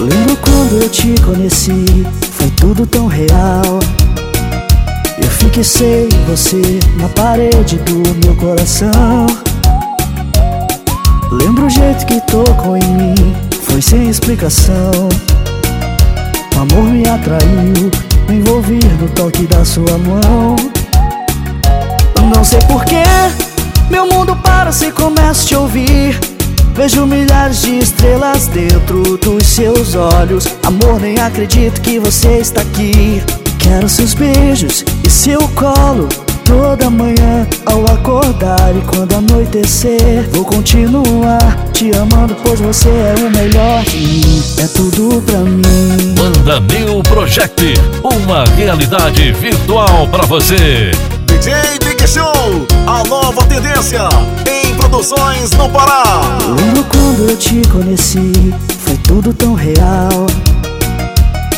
Lembro quando eu te conheci, foi tudo tão real. Eu fixei você na parede do meu coração. Lembro o jeito que tocou em mim, foi sem explicação. O amor me atraiu, me envolvi no toque da sua mão. Não sei porquê, meu mundo para se começa a te ouvir. Vejo milhares de estrelas dentro dos seus olhos. Amor, nem acredito que você está aqui. Quero seus beijos e seu colo toda manhã ao acordar e quando anoitecer. Vou continuar te amando, pois você é o melhor. É tudo pra mim. Banda New Project, uma realidade virtual pra você. DJ Big Show, a nova tendência no Pará. Lembro quando eu te conheci, foi tudo tão real.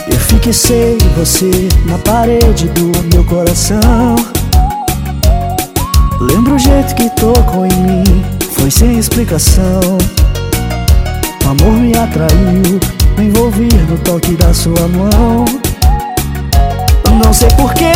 Eu fixei você na parede do meu coração. Lembro o jeito que tocou em mim, foi sem explicação. O amor me atraiu, me envolvi no toque da sua mão. Não sei porquê,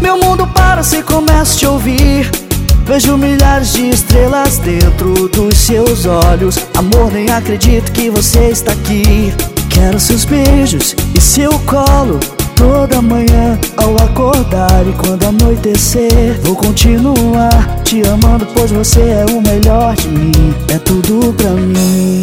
meu mundo para se começa a te ouvir. Vejo milhares de estrelas dentro dos seus olhos. Amor, nem acredito que você está aqui. Quero seus beijos e seu colo toda manhã ao acordar e quando anoitecer. Vou continuar te amando, pois você é o melhor de mim. É tudo pra mim.